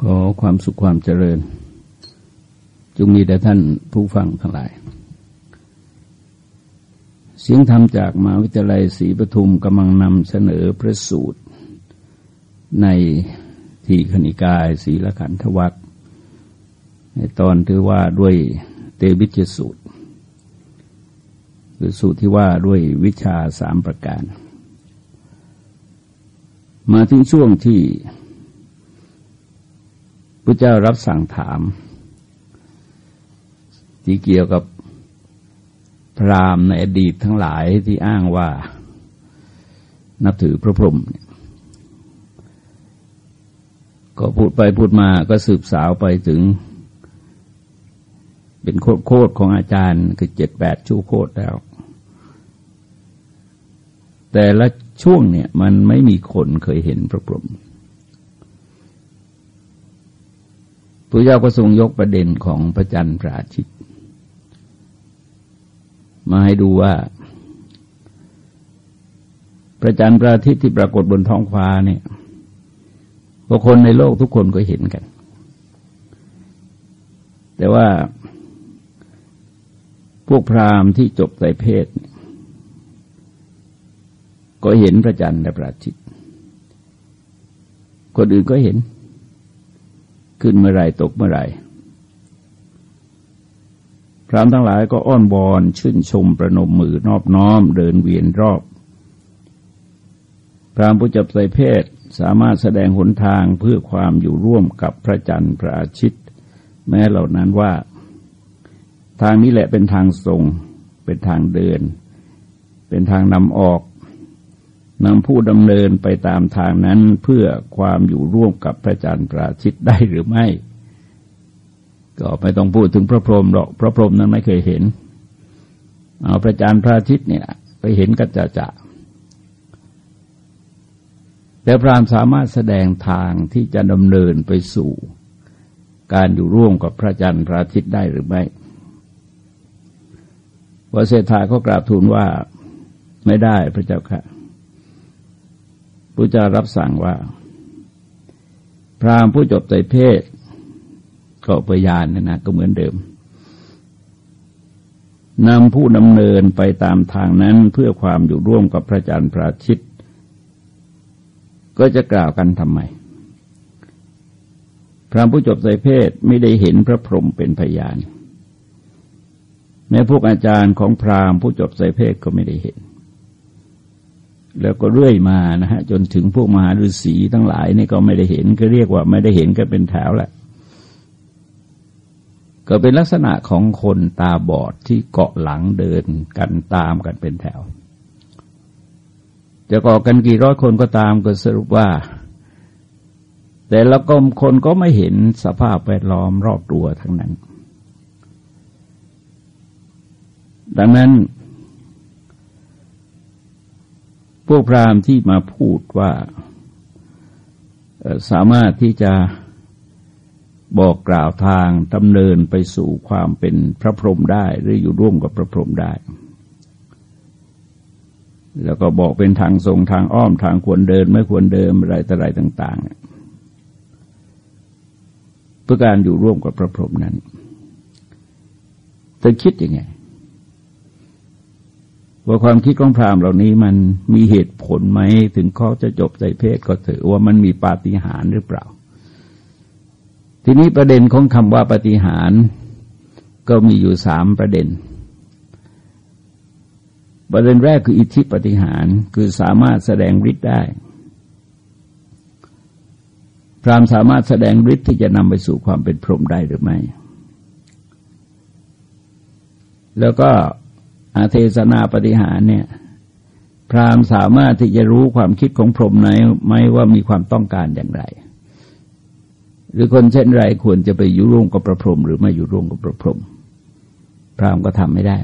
ขอความสุขความเจริญ จงมีแด่ท่านผู้ฟังทั้งหลาย เสียงธรรมจากมหาวิทยาลัยศรีปทุมกำลังนำเสนอพระสูตร ในทีขณิกายศีลขันธวัตในตอนที่ว่าด้วยเตวิจสูตร คือสูตรที่ว่าด้วยวิชาสามประการ มาถึงช่วงที่ พระเจ้ารับสั่งถาม ที่เกี่ยวกับพรามในอดีตทั้งหลายที่อ้างว่านับถือพระพรหมก็พูดไปพูดมาก็สืบสาวไปถึง เป็นโคตรของอาจารย์คือเจ็ดแปดชูโคตรแล้ว แต่ละช่วงเนี่ยมันไม่มีคนเคยเห็นพระพรหม ระเจ้าก็ทรงยกประเด็นของพระจันทร์พระอาทิตย์มาให้ดูว่า พระจันทร์พระอาทิตย์ที่ปรากฏบนท้องฟ้าเนี่ยก็คนในโลกทุกคนก็เห็นกัน แต่ว่า พวกพราหมณ์ที่จบใส่เพศ ก็เห็นพระจันทร์และพระอาทิตย์ คนอื่นก็เห็น ขึ้นเมื่อไรตกเมื่อไรพรามทั้งหลายก็อ้อนบอนชื่นชมประนมมือนอบน้อมเดินเวียนรอบ พรามผู้จับใส่เพศสามารถแสดงหนทางเพื่อความอยู่ร่วมกับพระจันทร์พระอาทิตย์ แม้เหล่านั้นว่า ทางนี้แหละเป็นทางทรง เป็นทางเดิน เป็นทางนำออก นำผู้ดำเนินไปตามทางนั้นเพื่อความอยู่ร่วมกับพระจันทร์พระอาทิตย์ได้หรือไม่ ก็ไม่ต้องพูดถึงพระพรหมหรอกพระพรหมนั้นไม่เคยเห็น เอาพระจันทร์พระอาทิตย์เนี่ยไปเห็นกัจจะจะแต่พรามสามารถแสดงทางที่จะดำเนินไปสู่ การอยู่ร่วมกับพระจันทร์พระอาทิตย์ได้หรือไม่วเศรษฐาก็กราบทูลว่าไม่ได้พระเจ้าค่ะ พระเจ้ารับสั่งว่า พราหมณ์ผู้จบใจเพศก็ปยานนะนะก็เหมือนเดิมนำผู้ดำเนินไปตามทางนั้นเพื่อความอยู่ร่วมกับพระจันทร์พระชิต ก็จะกล่าวกันทำไม พระผู้จบใจเพศไม่ได้เห็นพระพรหมเป็นพยานแม้พวกอาจารย์ของพราหมณ์ผู้จบใจเพศก็ไม่ได้เห็น แล้วก็เรื่อยมานะฮะจนถึงพวกมหาฤาษีทั้งหลายนี่ก็ไม่ได้เห็นก็เรียกว่าไม่ได้เห็นก็เป็นแถวแหละก็เป็นลักษณะของคนตาบอดที่เกาะหลังเดินกันตามกันเป็นแถว จะเกาะกันกี่ร้อยคนก็ตามก็สรุปว่า แต่ละกลมคนก็ไม่เห็นสภาพแวดล้อมรอบตัวทั้งนั้น ดังนั้น พวกพราหมณ์ที่มาพูดว่าสามารถที่จะบอกกล่าวทางดำเนินไปสู่ความเป็นพระพรหมได้หรืออยู่ร่วมกับพระพรหมได้ แล้วก็บอกเป็นทางทรงทางอ้อมทางควรเดิน ไม่ควรเดินอะไรต่ออะไรต่าง ๆ เพื่อการอยู่ร่วมกับพระพรหมนั้นเธอคิดยังไง ว่าความคิดของพราหมณ์เหล่านี้มันมีเหตุผลไหมถึงเขาจะจบใจเพศก็ถือว่ามันมีปาฏิหาริย์หรือเปล่า ทีนี้ประเด็นของคำว่าปาฏิหาริย์ก็มีอยู่สามประเด็น ประเด็นแรกคืออิทธิปฏิหารคือสามารถแสดงฤทธิ์ได้ พรามสามารถแสดงฤทธิ์ที่จะนำไปสู่ความเป็นพรหมได้หรือไม่ แล้วก็ อาเทศนาปฏิหารเนี่ย พราหมณ์สามารถที่จะรู้ความคิดของพรหมไหนไหมว่ามีความต้องการอย่างไร หรือคนเช่นไรควรจะไปอยู่ร่วมกับพระพรหมหรือไม่อยู่ร่วมกับพระพรหมพราหมณ์ก็ทำไม่ได้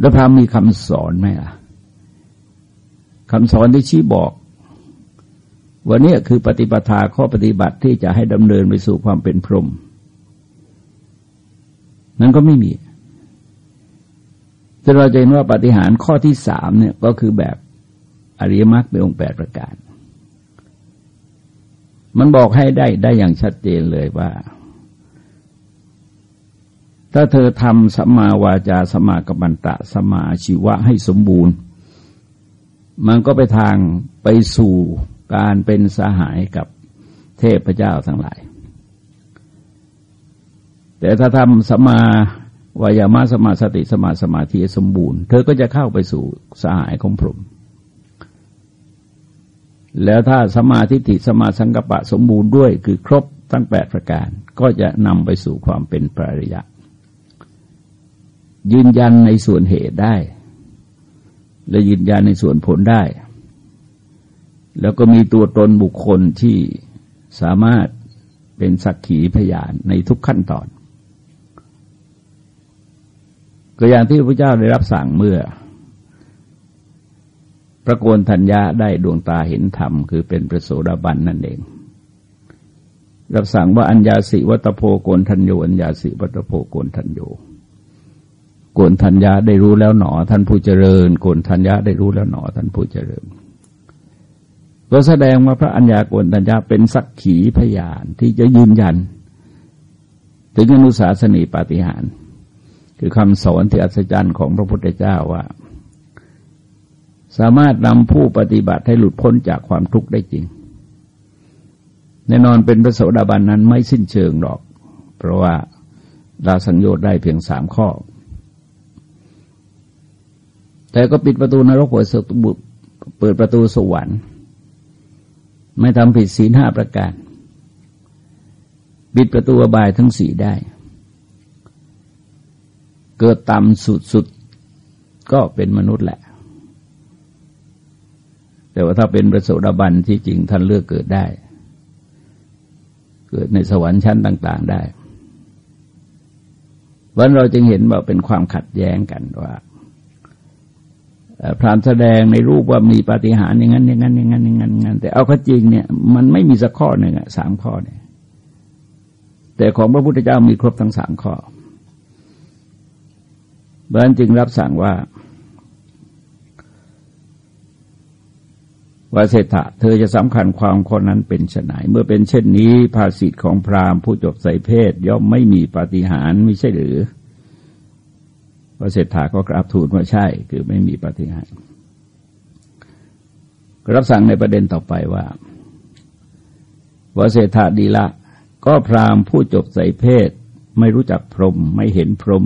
แล้วพราหมณ์มีคำสอนไหมล่ะคำสอนที่ชี้บอกวันนี้คือปฏิปทาข้อปฏิบัติที่จะให้ดำเนินไปสู่ความเป็นพรหมนั้นก็ไม่มี จะเราจะเห็นว่าปฏิหารข้อที่สามเนี่ยก็คือแบบอริยมรรคเป็นองค์แปดประการ มันบอกให้ได้ได้อย่างชัดเจนเลยว่า ถ้าเธอทำสัมมาวาจาสัมมากัมมันตะสัมมาชีวะให้สมบูรณ์ มันก็ไปทางไปสู่การเป็นสหายกับเทพเจ้าทั้งหลาย แต่ถ้าทำสัมมา วายามะสมาสติสมาสมาธิสมบูรณ์ เธอก็จะเข้าไปสู่สหายของพรหมแล้วถ้าสมาธิิสมาสังกปะสมบูรณ์ด้วยคือครบทั้งแปดประการ ก็จะนำไปสู่ความเป็นปริยะ ยืนยันในส่วนเหตุได้ และยืนยันในส่วนผลได้ แล้วก็มีตัวตนบุคคลที่สามารถเป็นสักขีพยานในทุกขั้นตอน ก็อย่างที่พระเจ้าได้รับสั่งเมื่อ พระโกนธัญญาได้ดวงตาเห็นธรรม คือเป็นพระโสดาบันนั่นเอง รับสั่งว่าอัญญาสิวัตโพโกนทัญโยอัญญาสิวัตโพโกนทัญโยโกนทัญญาได้รู้แล้วหนอ ท่านผู้เจริญโกนทัญญาได้รู้แล้วหนอ ท่านผู้เจริญก็แสดงว่าพระอัญญาโกนทัญญาเป็นสักขีพยานที่จะยืนยัน ถึงอนุสาสนีปาฏิหาร คือคำสอนที่อัศจรรย์ของพระพุทธเจ้าว่า สามารถนำผู้ปฏิบัติให้หลุดพ้นจากความทุกข์ได้จริง แน่นอนเป็นพระโสดาบันนั้นไม่สิ้นเชิงหรอก เพราะว่าเราสังโยชน์ได้เพียงสามข้อ แต่ก็ปิดประตูนรกเปิดเปิดประตูสวรรค์ ไม่ทำผิดศีลห้าประการปิดประตูอบายทั้งสี่ได้ เกิดต่ำสุดๆ ก็เป็นมนุษย์แหละ แต่ว่าถ้าเป็นประสดาบันที่จริงท่านเลือกเกิดได้ เกิดในสวรรค์ชั้นต่าง ๆ ได้วันเราจึงเห็นว่าเป็นความขัดแย้งกันว่าพรามแสดงในรูปว่ามีปาฏิหาริย์อย่างนั้นอย่างนั้นอย่างนั้นอย่างนั้นอย่างนั้น แต่เอาข้อจริงเนี่ยมันไม่มีสักข้อหนึ่งอะสามข้อเนี่ย แต่ของพระพุทธเจ้ามีครบทั้งสามข้อ เพราะนั้นจึงรับสั่งว่าว่าเศรษฐะเธอจะสำคัญความคนนั้นเป็นฉนายเมื่อเป็นเช่นนี้ภาษิตของพราหมณ์ผู้จบใส่เพศ ย่อมไม่มีปาฏิหาริย์ไม่ใช่หรือพระเศรษฐาก็กราบทูลว่าใช่ คือไม่มีปาฏิหาริย์รับสั่งในประเด็นต่อไปว่าว่าเศรษฐาดีละ ก็พราหมณ์ผู้จบใส่เพศ ไม่รู้จักพรหมไม่เห็นพรหม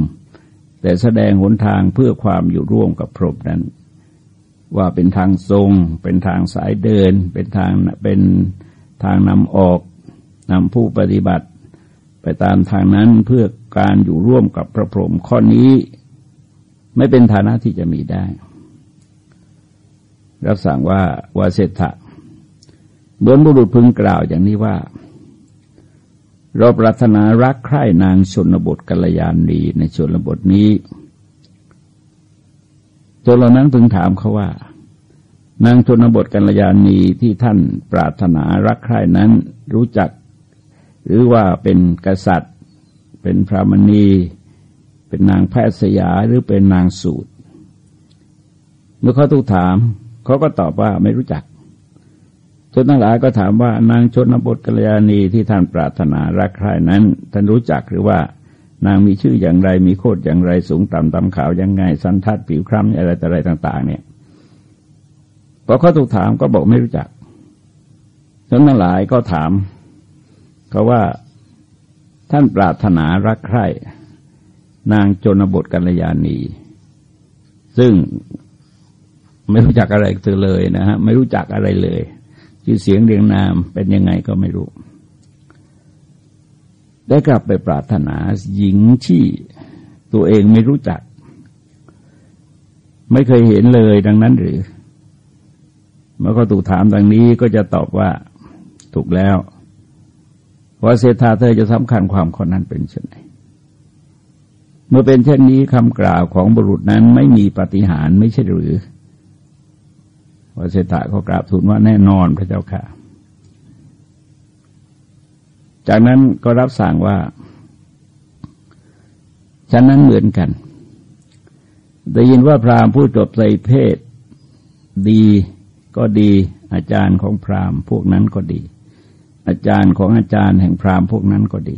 แต่แสดงหนทางเพื่อความอยู่ร่วมกับพรหมนั้น ว่าเป็นทางทรง เป็นทางสายเดิน เป็นทางเป็นทางนำออกนำผู้ปฏิบัติ ไปตามทางนั้นเพื่อการอยู่ร่วมกับพระพรหมข้อนี้ไม่เป็นฐานะที่จะมีได้ รับสั่งว่าวาเสถะเหมือนบุรุษพึงกล่าวอย่างนี้ว่า เราปรารถนารักใคร่นางชนบทกัลยาณีในชนบทนี้จนเหล่านั้นพึงถามเขาว่า นางชนบทกัลยาณีที่ท่านปรารถนารักใคร่นั้นรู้จัก หรือว่าเป็นกษัตริย์ เป็นพระมณี เป็นนางแพทย์สยาหรือเป็นนางสูตร เมื่อเขาถูกถาม เขาก็ตอบว่าไม่รู้จัก ชนทั้งหลายก็ถามว่านางชนบทกัลยาณีที่ท่านปรารถนารักใคร่นั้น ท่านรู้จักหรือว่านางมีชื่ออย่างไรมีโคดอย่างไรสูงต่ำตำขาวยังไง สันทัดผิวคล้ำอะไรแต่อะไรต่าง ๆ เนี่ยพอเขาถูกถามก็บอกไม่รู้จักท่านทั้งหลายก็ถามเขาว่าท่านปรารถนารักใคร่นางจนบทกัลยาณี ซึ่งไม่รู้จักอะไรเธอเลยนะฮะไม่รู้จักอะไรเลย ชื่อเสียงเรียงนามเป็นยังไงก็ไม่รู้ ได้กลับไปปรารถนาหญิงที่ตัวเองไม่รู้จัก ไม่เคยเห็นเลยดังนั้นหรือ เมื่อเขาถูกถามดังนี้ก็จะตอบว่าถูกแล้วว่าเศรษฐาเธอจะสำคัญความคนนั้นเป็นเช่นไรเมื่อเป็นเช่นนี้คำกล่าวของบุรุษนั้นไม่มีปฏิหารไม่ใช่หรือ วเศรษฐาเขากราบทูลว่าแน่นอนพระเจ้าค่ะ จากนั้นก็รับสั่งว่าฉันนั้นเหมือนกัน ได้ยินว่าพราหมณ์ผู้จบใส่เพศดีก็ดี อาจารย์ของพราหมณ์พวกนั้นก็ดี อาจารย์ของอาจารย์แห่งพราหมณ์พวกนั้นก็ดี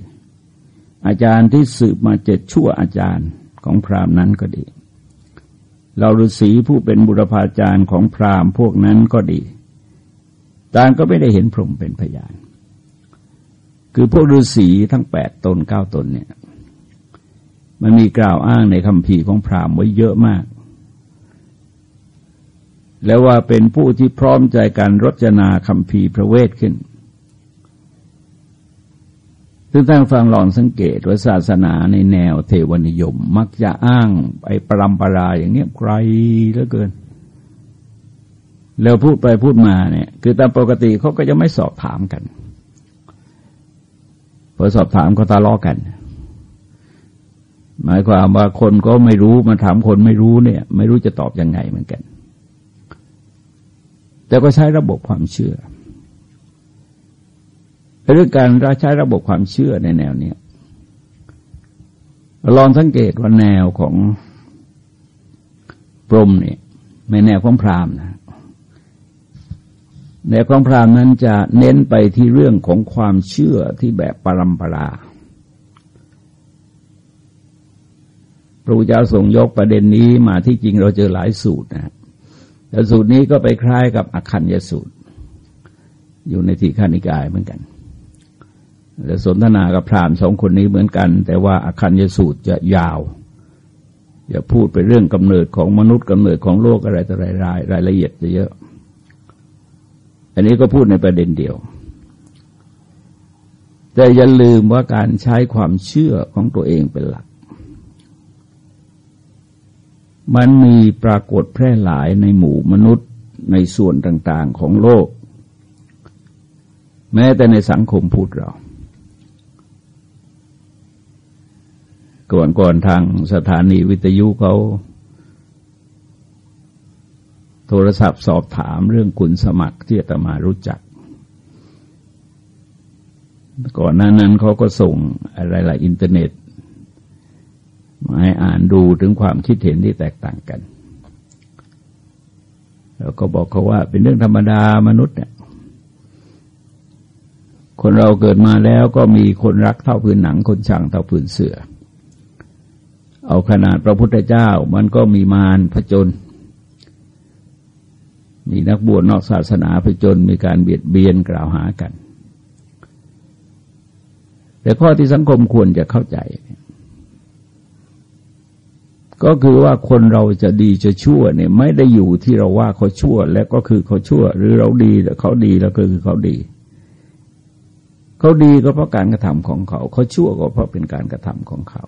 อาจารย์ที่สืบมาเจ็ดชั่วอาจารย์ของพราหมณ์นั้นก็ดี เราฤาษีผู้เป็นบุรพาจารย์ของพราหมณ์พวกนั้นก็ดีต่างก็ไม่ได้เห็นพรหมเป็นพยาน คือพวกฤาษีทั้งแปดตนเก้าตนเนี่ยมันมีกล่าวอ้างในคำพีของพราหมณ์ไว้เยอะมาก แล้วว่าเป็นผู้ที่พร้อมใจการรจนาคำพีพระเวทขึ้น ซึ่งท่านฟังลองสังเกตว่าศาสนาในแนวเทวนิยม มักจะอ้างไปปรำปราอย่างเนี้ยไกลเหลือเกิน แล้วพูดไปพูดมาเนี่ย คือตามปกติเขาก็จะไม่สอบถามกันพอสอบถามก็ตาล้อกัน หมายความว่าคนก็ไม่รู้มาถามคนไม่รู้เนี่ย ไม่รู้จะตอบยังไงเหมือนกัน แต่ก็ใช้ระบบความเชื่อ เรื่องการใช้ระบบความเชื่อในแนวนี้ลองสังเกตว่าแนวของพรมเนี่ยไม่แนวของพราหมณ์นะแนวของพราหมณ์นั้นจะเน้นไปที่เรื่องของความเชื่อที่แบบปรำปราพระพุทธเจ้าทรงยกประเด็นนี้มาที่จริงเราเจอหลายสูตรนะแต่สูตรนี้ก็ไปคล้ายกับอคัญยสูตร อยู่ในทีฆานิกายเหมือนกัน แล้วสนทนากับพราหมสองคนนี้เหมือนกัน แต่ว่าอคัญยสูตรจะยาวอย่าพูดไปเรื่องกำเนิดของมนุษย์กำเนิดของโลกอะไรต่ออะไรรายรายละเอียดจะเยอะ อันนี้ก็พูดในประเด็นเดียว แต่อย่าลืมว่าการใช้ความเชื่อของตัวเองเป็นหลัก มันมีปรากฏแพร่หลายในหมู่มนุษย์ในส่วนต่าง ๆของโลก แม้แต่ในสังคมพูดเรา ก่อนก่อนทางสถานีวิทยุเขา โทรศัพท์สอบถามเรื่องคุณสมัครที่จะมารู้จัก ก่อนหน้านั้นเขาก็ส่งอะไรหลายอินเทอร์เน็ต มาให้อ่านดูถึงความคิดเห็นที่แตกต่างกัน แล้วก็บอกเขาว่าเป็นเรื่องธรรมดามนุษย์เนี่ยคนเราเกิดมาแล้วก็มีคนรักเท่าพื้นหนัง คนชังเท่าพื้นเสือ เอาขนาดพระพุทธเจ้ามันก็มีมารผจญมีนักบวชนอกศาสนาผจญมีการเบียดเบียนกล่าวหากัน แต่ข้อที่สังคมควรจะเข้าใจ ก็คือว่าคนเราจะดีจะชั่วเนี่ย ไม่ได้อยู่ที่เราว่าเขาชั่ว แล้วก็คือเขาชั่ว หรือเราดีแล้วเขาดีแล้วก็คือเขาดีเขาดีก็เพราะการกระทำของเขา เขาชั่วก็เพราะเป็นการกระทำของเขา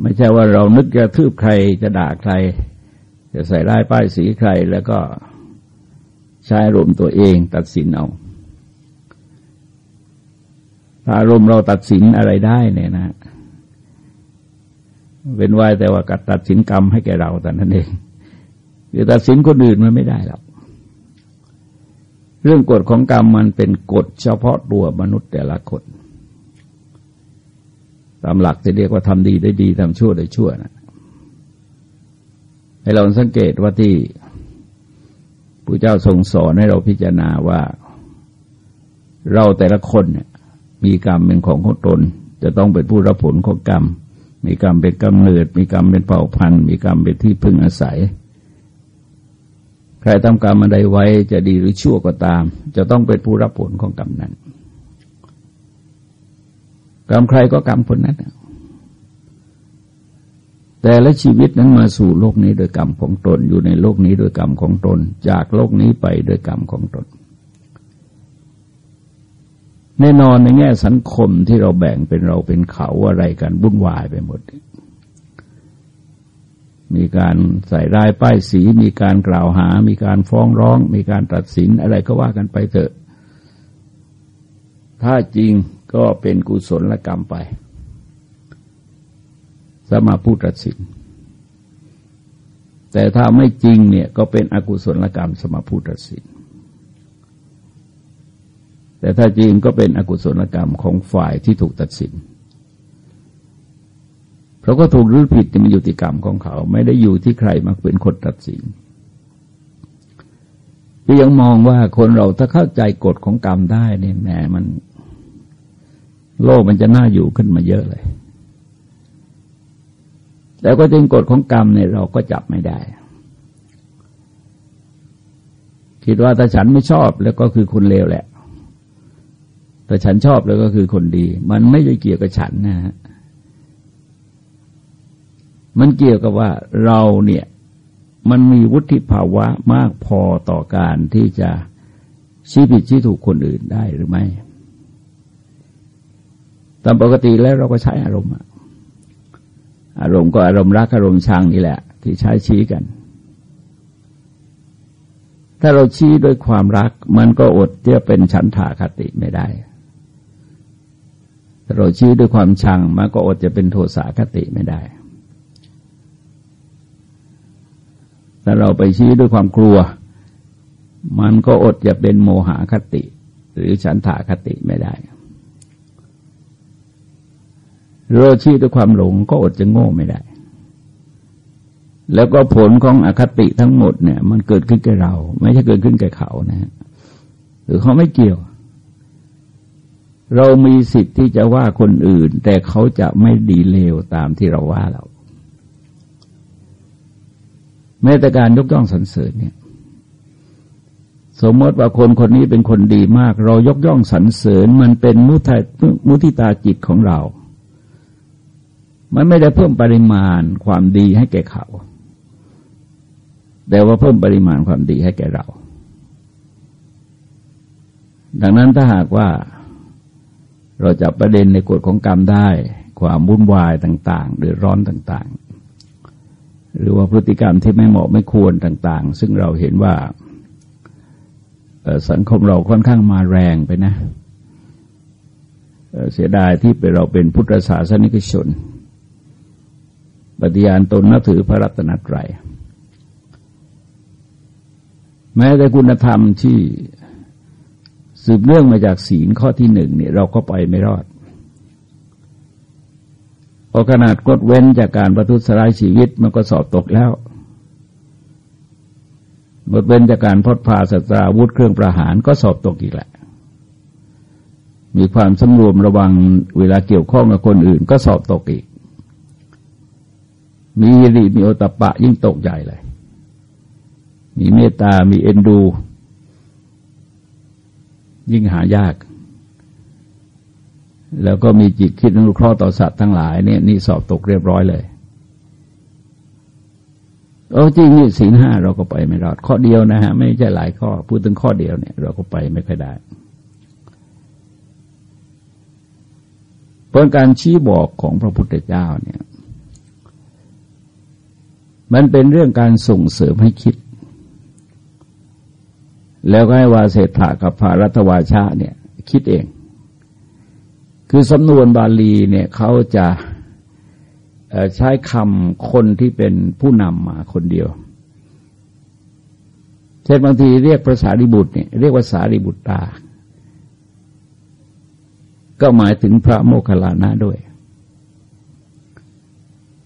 ไม่ใช่ว่าเรานึกจะทืบใครจะด่าใคร จะใส่ร้ายป้ายสีใครแล้วก็ใช้รมตัวเองตัดสินเอาอารมเราตัดสินอะไรได้เนี่ยนะ เว้นไว้แต่ว่ากัดตัดสินกรรมให้แก่เราแต่นั้นเองคือตัดสินคนอื่นมันไม่ได้หรอกเรื่องกฎของกรรมมันเป็นกฎเฉพาะตัวมนุษย์แต่ละคน ตามหลักจะเรียกว่าทำดีได้ดีทำชั่วได้ชั่วนะให้เราสังเกตว่าที่พระเจ้าทรงสอนให้เราพิจารณาว่า เราแต่ละคนเนี่ยมีกรรมเป็นของของตน จะต้องเป็นผู้รับผลของกรรม มีกรรมเป็นกำเนิด มีกรรมเป็นเผ่าพันธุ์ มีกรรมเป็นที่พึ่งอาศัย ใครทำกรรมอะไรไว้จะดีหรือชั่วก็ตาม จะต้องเป็นผู้รับผลของกรรมนั้น กรรมใครก็กรรมคนนั้นแต่และชีวิตนั้นมาสู่โลกนี้โดยกรรมของตน อยู่ในโลกนี้โดยกรรมของตน จากโลกนี้ไปโดยกรรมของตน แน่นอนในแง่สังคมที่เราแบ่งเป็นเราเป็นเขาอะไรกันวุ่นวายไปหมด มีการใส่ร้ายป้ายสี มีการกล่าวหา มีการฟ้องร้อง มีการตัดสินอะไรก็ว่ากันไปเถอะ ถ้าจริง ก็เป็นกุศลกรรมไป สมาพูดตัดสิน แต่ถ้าไม่จริงเนี่ยก็เป็นอกุศลกรรมสมาพูดตัดสิน แต่ถ้าจริงก็เป็นอกุศลกรรมของฝ่ายที่ถูกตัดสินเพราะก็ถูกหรือผิดมันอยู่ที่กรรมของเขา ไม่ได้อยู่ที่ใครมาเป็นคนตัดสินก็ยังมองว่าคนเราถ้าเข้าใจกฎของกรรมได้เนี่ยแหมมัน โลกมันจะน่าอยู่ขึ้นมาเยอะเลย แต่ก็จริงกฎของกรรมเนี่ยเราก็จับไม่ได้ คิดว่าถ้าฉันไม่ชอบแล้วก็คือคนเลวแหละ แต่ฉันชอบแล้วก็คือคนดี มันไม่ได้เกี่ยวกับฉันนะฮะ มันเกี่ยวกับว่าเราเนี่ยมันมีวุฒิภาวะมากพอต่อการที่จะชี้ผิดชี้ถูกคนอื่นได้หรือไม่ ตามปกติแล้วเราก็ใช้อารมณ์อารมณ์ก็อารมณ์รักอารมณ์ชังนี่แหละ ที่ใช้ชี้กัน ถ้าเราชี้ด้วยความรัก มันก็อดที่จะเป็นฉันทาคติไม่ได้ถ้าเราชี้ด้วยความชัง มันก็อดจะเป็นโทสาคติไม่ได้ถ้าเราไปชี้ด้วยความกลัว มันก็อดจะเป็นโมหคติ หรือฉันทาคติไม่ได้ เราชี้ด้วยความหลงก็อดจะโง่ไม่ได้ แล้วก็ผลของอคติทั้งหมดเนี่ย มันเกิดขึ้นกับเรา ไม่ใช่เกิดขึ้นกับเขานะฮะหรือเขาไม่เกี่ยว เรามีสิทธิ์ที่จะว่าคนอื่น แต่เขาจะไม่ดีเลวตามที่เราว่าเรา แม้แต่การยกย่องสรรเสริญเนี่ยสมมติว่าคนคนนี้เป็นคนดีมาก เรายกย่องสรรเสริญมันเป็นมุทมุทิตาจิตของเรา มันไม่ได้เพิ่มปริมาณความดีให้แก่เขา แต่ว่าเพิ่มปริมาณความดีให้แก่เรา ดังนั้นถ้าหากว่าเราจับประเด็นในกฎของกรรมได้ ความวุ่นวายต่างๆ หรือร้อนต่างๆ หรือว่าพฤติกรรมที่ไม่เหมาะไม่ควรต่าง ๆ ซึ่งเราเห็นว่าสังคมเราค่อนข้างมาแรงไปนะ เสียดายที่เป็นเราเป็นพุทธศาสนิกชน ปฏิญาณตนนับถือพระรัตนตรัยแม้แต่คุณธรรมที่สืบเนื่องมาจากศีลข้อที่หนึ่งเนี่ยเราก็ไปไม่รอดพอขนาดกดเว้นจากการประทุษร้ายชีวิตมันก็สอบตกแล้วหมดเว้นจากการพดพาสัตราวุธเครื่องประหารก็สอบตกอีกแหละ มีความสำรวมระวังเวลาเกี่ยวข้องกับคนอื่นก็สอบตกอีก มีรีมีโอตปะยิ่งตกใหญ่เลย มีเมตตา มีเอ็นดู ยิ่งหายาก แล้วก็มีจิตคิดอนุเคราะห์ต่อสัตว์ทั้งหลายเนี่ยนี่สอบตกเรียบร้อยเลยโอ้จริงนี่ศีห้าเราก็ไปไม่รอด ข้อเดียวนะฮะ ไม่ใช่หลายข้อ พูดถึงข้อเดียวเนี่ย เราก็ไปไม่ค่อยได้เพราะการชี้บอกของพระพุทธเจ้าเนี่ย มันเป็นเรื่องการส่งเสริมให้คิด แล้วก็ให้วาเศรษฐากับภารัตวาชาเนี่ย คิดเอง คือสำนวนบาลีเนี่ยเขาจะใช้คำคนที่เป็นผู้นำมาคนเดียว เช่นบางทีเรียกภาษาริบุตรเนี่ยเรียกว่าสาริบุตรตา ก็หมายถึงพระโมคคัลลานะด้วย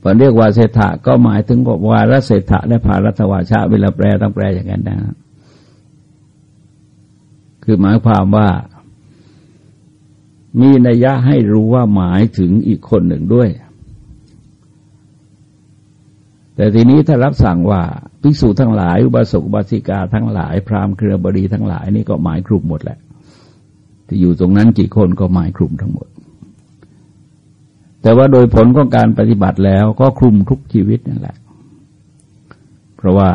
พอเรียกว่าเศรษฐะก็หมายถึงวาระเศรษฐะและภารัตวาชาเวลาแปลต้องแปลอย่างนั้นนะคือหมายความว่า มีนัยยะให้รู้ว่าหมายถึงอีกคนหนึ่งด้วย แต่ทีนี้ถ้ารับสั่งว่าภิกษุทั้งหลาย อุบาสกอุบาสิกาทั้งหลาย พราหมณ์เครือบดีทั้งหลายนี่ก็หมายคลุมหมดแหละที่อยู่ตรงนั้นกี่คนก็หมายคลุมทั้งหมด แต่ว่าโดยผลของการปฏิบัติแล้วก็คลุมทุกชีวิตนั่นแหละ เพราะว่า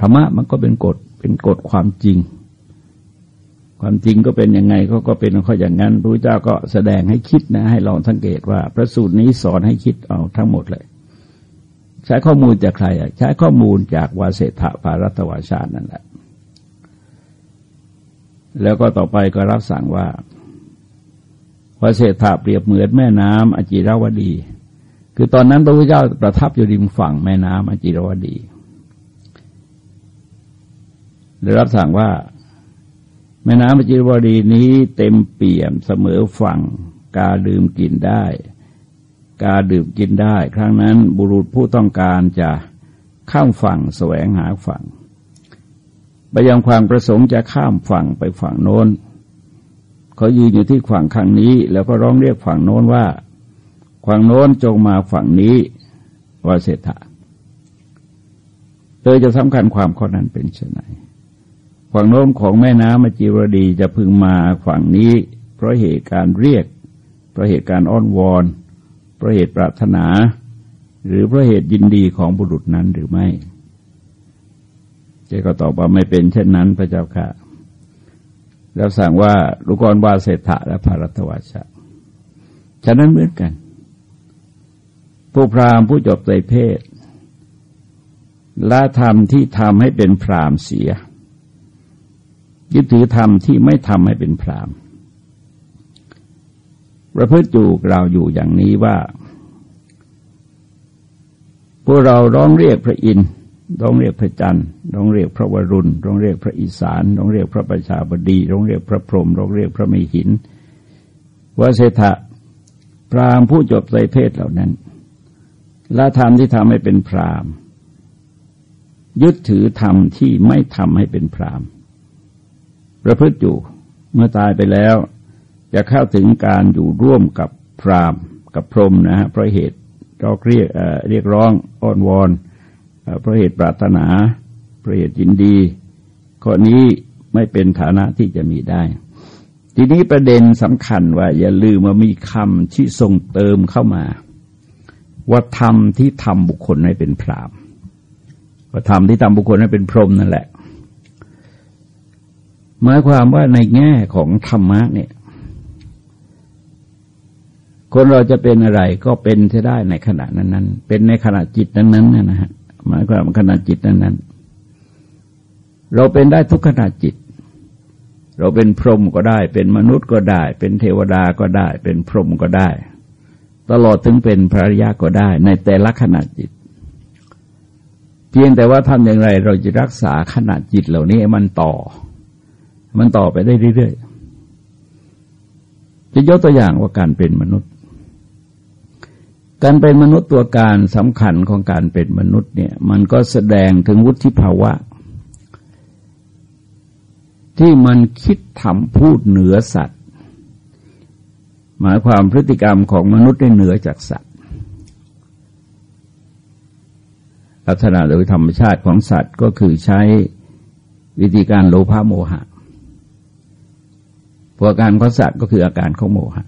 ธรรมะมันก็เป็นกฎเป็นกฎความจริง ความจริงก็เป็นยังไงเขาก็เป็นข้ออย่างนั้นพระพุทธเจ้าก็แสดงให้คิดนะ ให้ลองสังเกตว่า พระสูตรนี้สอนให้คิดเอาทั้งหมดเลย ใช้ข้อมูลจากใครอะใช้ข้อมูลจากวาเสถะภารัตวาชาตินั่นแหละ แล้วก็ต่อไปก็รับสั่งว่า วาเสถะเปรียบเหมือนแม่น้ำอจิรวดี คือตอนนั้นพระพุทธเจ้าประทับอยู่ริมฝั่งแม่น้ำอจิรวดี ได้รับสั่งว่า แม่น้ำปจิรวดีนี้เต็มเปี่ยมเสมอฝั่งกาดื่มกินได้ กาดื่มกินได้ ครั้งนั้นบุรุษผู้ต้องการจะข้ามฝั่งแสวงหาฝั่งไปยังความประสงค์จะข้ามฝั่งไปฝั่งโน้น เขายืนอยู่ที่ฝั่งข้างนี้ แล้วก็ร้องเรียกฝั่งโน้นว่าฝั่งโน้นจงมาฝั่งนี้ว่าเศรษฐะเลยจะสำคัญความข้อนั้นเป็นเช่นไรฝั่งโน้นของแม่น้ำมจีรดีจะพึงมาฝั่งนี้ เพราะเหตุการเรียก เพราะเหตุการอ้อนวอน เพราะเหตุปรารถนา หรือเพราะเหตุยินดีของบุรุษนั้นหรือไม่เจ้าก็ตอบว่าไม่เป็นเช่นนั้นพระเจ้าค่ะ แล้วสั่งว่าลูกรวาเศรษฐะและภารัตวชะฉะนั้นเหมือนกัน ผู้พราหมณ์ผู้จบใจเพศละธรรมที่ทำให้เป็นพรามเสีย ยึดถือธรรมที่ไม่ทำให้เป็นพรามประพฤติอยู่เราอยู่อย่างนี้ว่า พวกเราร้องเรียกพระอินทร์ ร้องเรียกพระจันทร์ร้องเรียกพระวรุณร้องเรียกพระอิศานร้องเรียกพระประชาบดีร้องเรียกพระพรหมร้องเรียกพระมหินวาเศรษฐะพรามผู้จบใจเพศเหล่านั้นละธรรมที่ทำให้เป็นพรามยึดถือธรรมที่ไม่ทำให้เป็นพรามประพฤติอยู่เมื่อตายไปแล้ว จะเข้าถึงการอยู่ร่วมกับพรามกับพรหมนะฮะเพราะเหตุเราเรียกเรียกร้องอ้อนวอน เพราะเหตุปรารถนาเพราะเหตุยินดีข้อนี้ไม่เป็นฐานะที่จะมีได้ ทีนี้ประเด็นสำคัญว่า อย่าลืมว่ามีคำที่ทรงเติมเข้ามา ว่าธรรมที่ทำบุคคลให้เป็นพรามว่าธรรมที่ทำบุคคลให้เป็นพรหมนั่นแหละหมายความว่าในแง่ของธรรมะเนี่ย คนเราจะเป็นอะไรก็เป็นจะได้ในขณะนั้น ๆ เป็นในขณะจิตนั้นๆนะฮะ หมายความขณะจิตนั้นๆเราเป็นได้ทุกขณะจิต เราเป็นพรหมก็ได้ เป็นมนุษย์ก็ได้ เป็นเทวดาก็ได้ เป็นพรหมก็ได้ ตลอดถึงเป็นพระริยาก็ได้ ในแต่ละขณะจิต เพียงแต่ว่าทำอย่างไร เราจะรักษาขณะจิตเหล่านี้มันต่อ มันต่อไปได้เรื่อยๆจะยกตัวอย่างว่าการเป็นมนุษย์ การเป็นมนุษย์ตัวการสำคัญของการเป็นมนุษย์เนี่ยมันก็แสดงถึงวุฒิภาวะ ที่มันคิดทำพูดเหนือสัตว์ หมายความพฤติกรรมของมนุษย์ได้เหนือจากสัตว์ ลักษณะโดยธรรมชาติของสัตว์ก็คือใช้วิธีการโลภะโมหะพวกการของสัตว์ก็คืออาการของโมหะ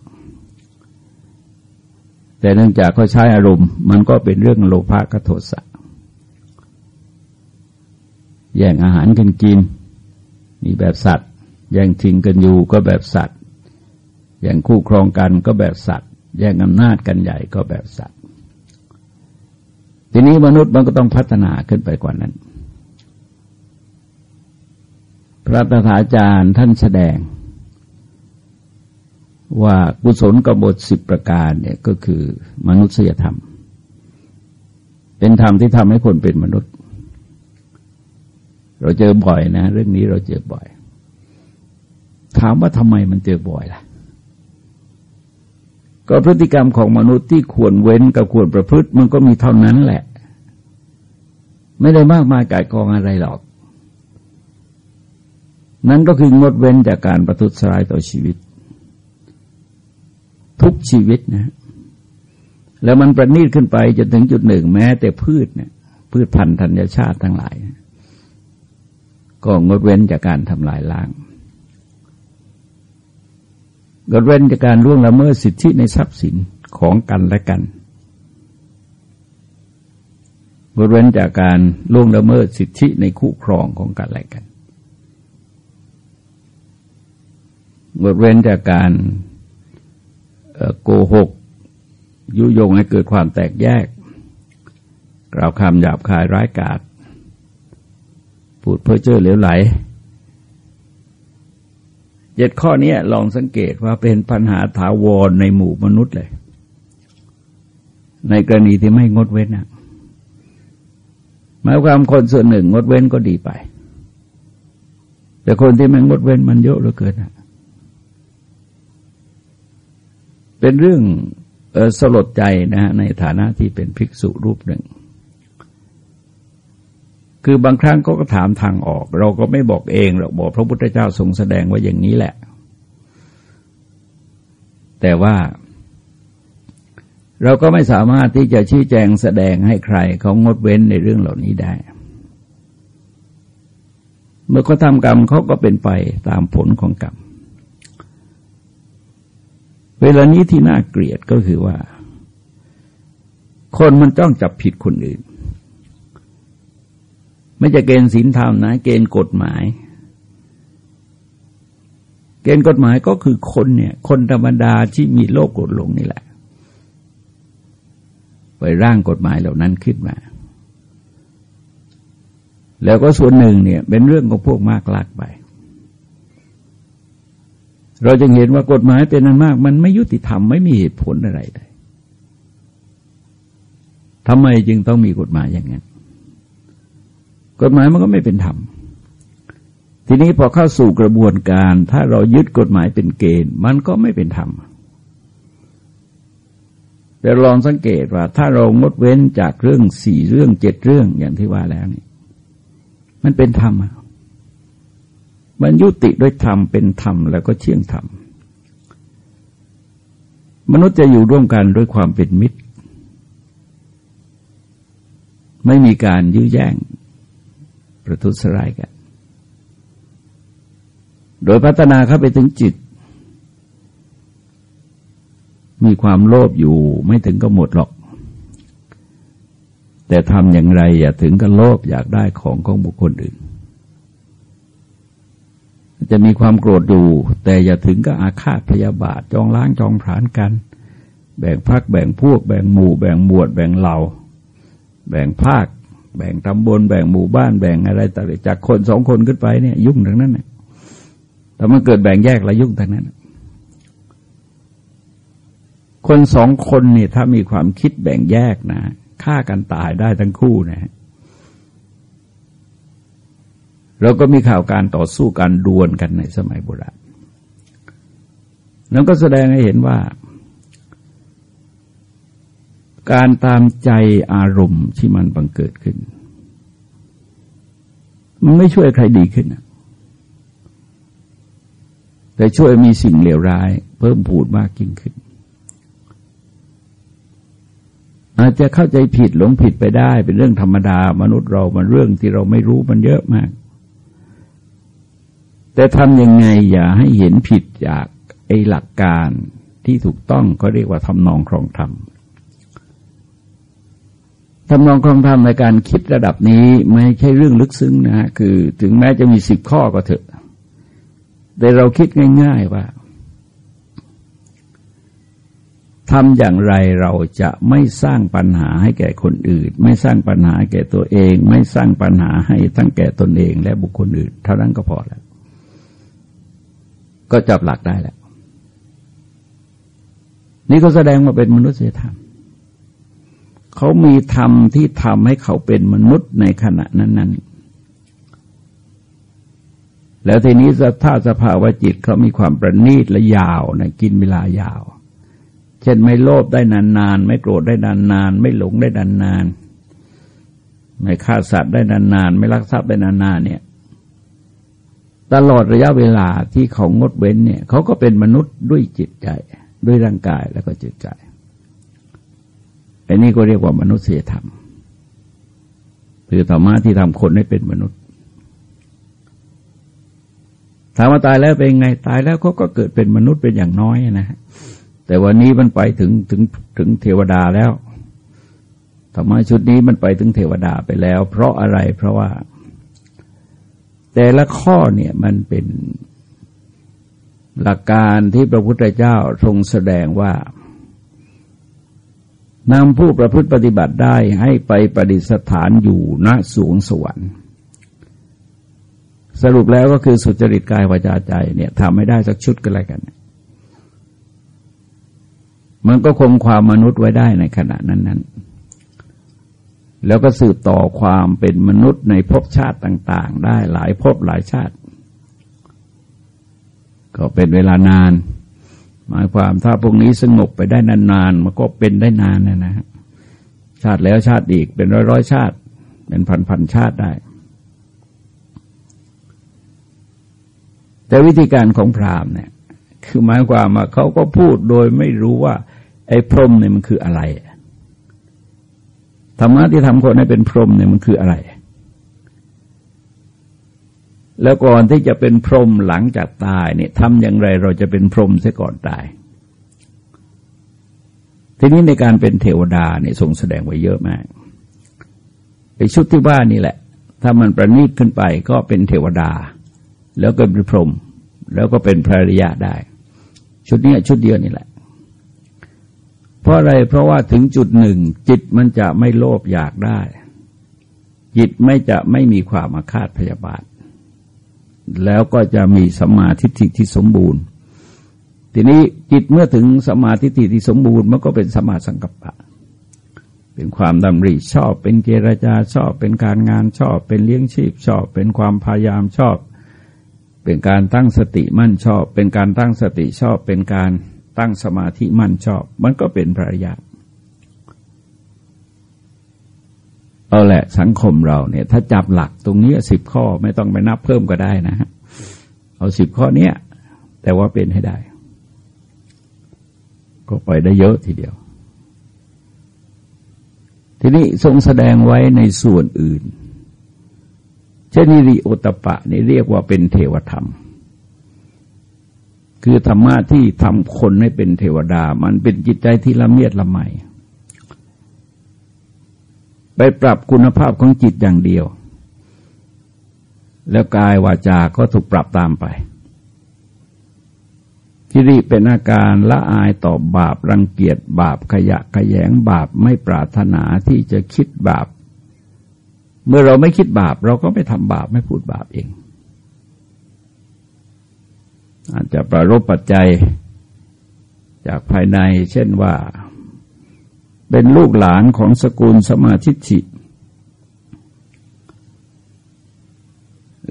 แต่เนื่องจากเขาใช้อารมณ์ มันก็เป็นเรื่องโลภะกับโทสะแย่งอาหารกันกิน มีแบบสัตว์แย่งชิงกันอยู่ก็แบบสัตว์แย่งคู่ครองกันก็แบบสัตว์แย่งอำนาจกันใหญ่ก็แบบสัตว์ ทีนี้มนุษย์มันก็ต้องพัฒนาขึ้นไปกว่านั้น พระตถาจารย์ท่านแสดง ว่ากุศลกบฏสิบประการเนี่ยก็คือมนุษยธรรม เป็นธรรมที่ทำให้คนเป็นมนุษย์ เราเจอบ่อยนะ เรื่องนี้เราเจอบ่อย ถามว่าทำไมมันเจอบ่อยล่ะ ก็พฤติกรรมของมนุษย์ที่ควรเว้นกับควรประพฤติมันก็มีเท่านั้นแหละ ไม่ได้มากมายกายกองอะไรหรอก นั่นก็คืองดเว้นจากการประทุษร้ายต่อชีวิต ทุกชีวิตนะ แล้วมันประณีตขึ้นไปจนถึงจุดหนึ่งแม้ แต่พืชเนี่ยพืชพันธุ์ธัญชาติทั้งหลาย ก็งดเว้นจากการทำลายล้างงดเว้นจากการล่วงละเมิดสิทธิในทรัพย์สินของกันและกันงดเว้นจากการล่วงละเมิดสิทธิในคู่ครองของกันและกันงดเว้นจากการ โกหก ยุยงให้เกิดความแตกแยก กล่าวคำหยาบคายร้ายกาจพูดเพ้อเจ้อเหลวไหลเจ็ดข้อนี้ลองสังเกตว่าเป็นปัญหาถาวรในหมู่มนุษย์เลย ในกรณีที่ไม่งดเว้นนะหมายความคนส่วนหนึ่งงดเว้นก็ดีไป แต่คนที่ไม่งดเว้นมันเยอะเหลือเกินนะ เป็นเรื่องสลดใจนะฮะในฐานะที่เป็นภิกษุรูปหนึ่ง คือบางครั้งก็ถามทางออก เราก็ไม่บอกเองเราบอกพระพุทธเจ้าทรงแสดงว่าอย่างนี้แหละ แต่ว่า เราก็ไม่สามารถที่จะชี้แจงแสดงให้ใครเขางดเว้นในเรื่องเหล่านี้ได้ เมื่อเขาทำกรรมเขาก็เป็นไปตามผลของกรรม เวลานี้ที่น่าเกลียดก็คือว่า คนมันจ้องจับผิดคนอื่น ไม่จะเกณฑ์ศีลธรรมนะ เกณฑ์กฎหมาย เกณฑ์กฎหมายก็คือคนเนี่ย คนธรรมดาที่มีโลกกดลงนี่แหละไปร่างกฎหมายเหล่านั้นขึ้นมา แล้วก็ส่วนหนึ่งเนี่ย เป็นเรื่องของพวกมากลากไป เราจะเห็นว่ากฎหมายเป็นนันมาก มันไม่ยุติธรรมไม่มีเหตุผลอะไรเลยทำไมจึงต้องมีกฎหมายอย่างนั้น กฎหมายมันก็ไม่เป็นธรรม ทีนี้พอเข้าสู่กระบวนการ ถ้าเรายึดกฎหมายเป็นเกณฑ์ มันก็ไม่เป็นธรรมแต่ลองสังเกตว่า ถ้าเรางดเว้นจากเรื่องสี่เรื่องเจ็ดเรื่องอย่างที่ว่าแล้วนี่มันเป็นธรรม มันยุติด้วยธรรมเป็นธรรมแล้วก็เชี่ยงธรรม มนุษย์จะอยู่ร่วมกันด้วยความเป็นมิตร ไม่มีการยื้อแย่ง ประทุษร้ายกัน โดยพัฒนาเข้าไปถึงจิต มีความโลภอยู่ไม่ถึงก็หมดหรอก แต่ทำอย่างไรอย่าถึงก็โลภอยากได้ของของบุคคลอื่น จะมีความโกรธอยู่ แต่อย่าถึงก็อาฆาตพยาบาทจองล้างจองผานกัน แบ่งพักแบ่งพวก แบ่งหมู่ แบ่งหมวด แบ่งเหล่า แบ่งภาค แบ่งตำบล แบ่งหมู่บ้านแบ่งอะไรต่างๆจากคนสองคนขึ้นไปเนี่ย ยุ่งทั้งนั้นนี่ยแต่มันเกิดแบ่งแยกแล้วยุ่งทั้งนั้น คนสองคนเนี่ยถ้ามีความคิดแบ่งแยกนะฆ่ากันตายได้ทั้งคู่นะ เราก็มีข่าวการต่อสู้การดวลกันในสมัยโบราณนั้นก็แสดงให้เห็นว่า การตามใจอารมณ์ที่มันบังเกิดขึ้น มันไม่ช่วยใครดีขึ้น แต่ช่วยมีสิ่งเลวร้าย เพิ่มผูดมากยิ่งขึ้น อาจจะเข้าใจผิดหลงผิดไปได้ เป็นเรื่องธรรมดามนุษย์เรามันเรื่องที่เราไม่รู้มันเยอะมาก แต่ทำยังไงอย่าให้เห็นผิดจากไอ้หลักการที่ถูกต้องก็เรียกว่าทำนองครองธรรมทำนองครองธรรมในการคิดระดับนี้ไม่ใช่เรื่องลึกซึ้งนะฮะคือถึงแม้จะมีสิบข้อก็เถอะ แต่เราคิดง่าย ๆว่าทำอย่างไรเราจะไม่สร้างปัญหาให้แก่คนอื่น ไม่สร้างปัญหาแก่ตัวเอง ไม่สร้างปัญหาให้ทั้งแก่ตนเองและบุคคลอื่น เท่านั้นก็พอแล้ว ก็จับหลักได้แล้ว นี่ก็แสดงมาเป็นมนุษยธรรม เขามีธรรมที่ทำให้เขาเป็นมนุษย์ในขณะนั้น ๆ แล้วทีนี้ถ้าสภาวะจิตเขามีความประณีตและยาวนะกินเวลายาว เช่นไม่โลภได้นานๆ ไม่โกรธได้นานๆ ไม่หลงได้นานๆ ไม่ฆ่าสัตว์ได้นานๆ ไม่ลักทรัพย์ได้นานๆ เนี่ย ตลอดระยะเวลาที่เขางดเว้นเนี่ยเขาก็เป็นมนุษย์ด้วยจิตใจด้วยร่างกายแล้วก็จิตใจอันนี้ก็เรียกว่ามนุษยธรรมคือธรรมะที่ทำคนให้เป็นมนุษย์ถามว่าตายแล้วเป็นไงตายแล้วเขาก็เกิดเป็นมนุษย์เป็นอย่างน้อยนะฮะแต่วันนี้มันไปถึงถึงถึงเทวดาแล้วธรรมะชุดนี้มันไปถึงเทวดาไปแล้ว เพราะอะไรเพราะว่า แต่ละข้อเนี่ยมันเป็นหลักการที่พระพุทธเจ้าทรงแสดงว่านำผู้ประพฤติปฏิบัติได้ให้ไปประดิษฐานอยู่ณสูงสวรรค์สรุปแล้วก็คือสุจริตกายวาจาใจเนี่ยทำไม่ได้สักชุดก็แล้วกัน มันก็คงความมนุษย์ไว้ได้ในขณะนั้นนั้น แล้วก็สืบต่อความเป็นมนุษย์ในภพชาติต่าง ๆ ได้หลายภพหลายชาติ ก็เป็นเวลานาน หมายความถ้าพวกนี้สงบไปได้นานๆมันก็เป็นได้นานนะนะชาติแล้วชาติอีกเป็นร้อยๆชาติ เป็นพันๆชาติได้ แต่วิธีการของพราหมณ์เนี่ย คือหมายความว่าเขาก็พูดโดยไม่รู้ว่า ไอ้พรมเนี่ยมันคืออะไร ธรรมะที่ทำคนให้เป็นพรหมเนี่ยมันคืออะไร แล้วก่อนที่จะเป็นพรหมหลังจากตายเนี่ยทำอย่างไรเราจะเป็นพรหมเสียก่อนตาย ทีนี้ในการเป็นเทวดาเนี่ยทรงแสดงไว้เยอะมากไอ้ชุดที่ว่านี่แหละ ถ้ามันประณีตขึ้นไปก็เป็นเทวดา แล้วก็เป็นพรหมแล้วก็เป็นพระริยะได้ ชุดนี้ชุดเดียวนี่แหละ ราะอะไรเพราะว่าถึงจุดหนึ่ง จิตมันจะไม่โลภอยากได้ จิตไม่จะไม่มีความอาฆาตพยาบาท แล้วก็จะมีสมาธิที่สมบูรณ์ ทีนี้จิตเมื่อถึงสมาธิที่สมบูรณ์มันก็เป็นสมาสังกัปปะ เป็นความดำริชอบ เป็นเกรจาชอบ เป็นการงานชอบ เป็นเลี้ยงชีพชอบ เป็นความพยายามชอบ เป็นการตั้งสติมั่นชอบ เป็นการตั้งสติชอบเป็นการ ตั้งสมาธิมั่นชอบ มันก็เป็นพระญาเอาแหละสังคมเราเนี่ย ถ้าจับหลักตรงนี้สิบข้อไม่ต้องไปนับเพิ่มก็ได้นะฮะเอาสิบข้อเนี้ยแต่ว่าเป็นให้ได้ ก็ไปได้เยอะทีเดียว ทีนี้ทรงแสดงไว้ในส่วนอื่น เช่นนิริโอตปะนี่เรียกว่าเป็นเทวธรรม คือธรรมะที่ทำคนให้เป็นเทวดา มันเป็นจิตใจที่ละเมียดละไมไปปรับคุณภาพของจิตอย่างเดียว แล้วกายวาจาก็ถูกปรับตามไปที่รีเป็นอาการละอายต่อบาปรังเกียจบาปขยะขยงบาปไม่ปรารถนาที่จะคิดบาป เมื่อเราไม่คิดบาป เราก็ไม่ทำบาปไม่พูดบาปเอง อาจจะประรบปัจจัยจากภายใน เช่นว่า เป็นลูกหลานของสกุลสมาธิิ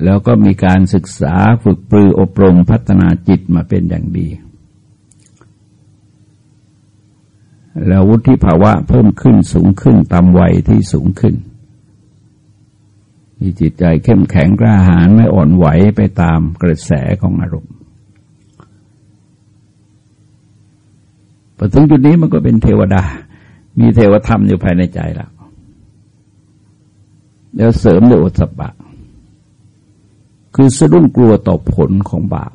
แล้วก็มีการศึกษาฝึกปรืออบรมพัฒนาจิตมาเป็นอย่างดี แล้ววุฒิภาวะเพิ่มขึ้นสูงขึ้นตามวัยที่สูงขึ้น มีจิตใจเข้มแข็งกล้าหาญไม่อ่อนไหวไปตามกระแสของอารมณ์ พอถึงจุดนี้มันก็เป็นเทวดา มีเทวธรรมอยู่ภายในใจแล้วแล้วเสริมด้วยอุสบะคือสะดุ้งกลัวต่อผลของบาป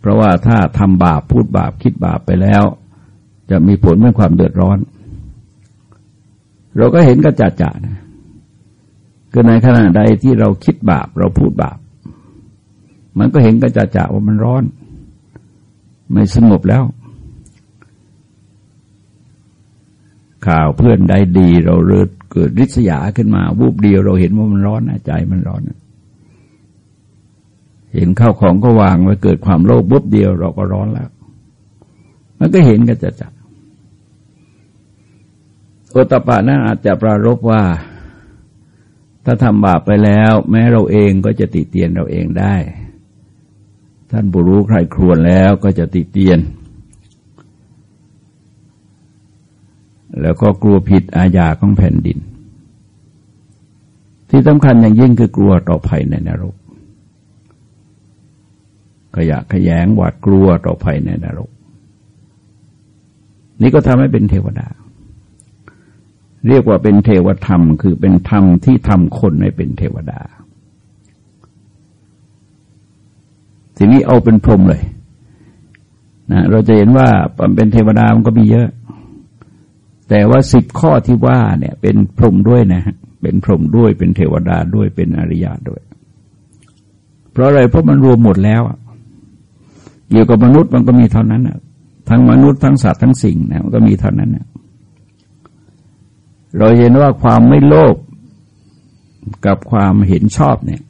เพราะว่าถ้าทำบาปพูดบาปคิดบาปไปแล้ว จะมีผลเป็นความเดือดร้อน เราก็เห็นก็จัดจ่านะคือในขณะใดที่เราคิดบาปเราพูดบาป มันก็เห็นก็จัดจ่าว่ามันร้อน ไม่สงบแล้ว ข่าวเพื่อนได้ดี เราเริดเกิดริษยาขึ้นมา วูบเดียวเราเห็นว่ามันร้อนใจมันร้อน เห็นข้าวของก็วางไว้เกิดความโลภวุบเดียวเราก็ร้อนแล้ว มันก็เห็นกันจะจัดโอตปะนั้นอาจจะปรารบว่า ถ้าทำบาปไปแล้ว แม้เราเองก็จะติเตียนเราเองได้ ท่านผู้รู้ใครครวญแล้วก็จะติเตียน แล้วก็กลัวผิดอาญาของแผ่นดิน ที่สำคัญอย่างยิ่งคือกลัวต่อภัยในนรกขยะขยงหวาดกลัวต่อภัยในนรก นี่ก็ทำให้เป็นเทวดา เรียกว่าเป็นเทวธรรม คือเป็นธรรมที่ทำคนให้เป็นเทวดา ทีนี้เอาเป็นพรหมเลยนะเราจะเห็นว่าเป็นเทวดามันก็มีเยอะ แต่ว่าสิบข้อที่ว่าเนี่ย เป็นพรหมด้วยนะฮะเป็นพรหมด้วยเป็นเทวดาด้วยเป็นอริยะด้วย เพราะอะไรเพราะมันรวมหมดแล้วเกี่ยวกับมนุษย์มันก็มีเท่านั้นทั้งมนุษย์ทั้งสัตว์ทั้งสิ่งนะมันก็มีเท่านั้นนะเราเห็นว่าความไม่โลภกับความเห็นชอบเนี่ย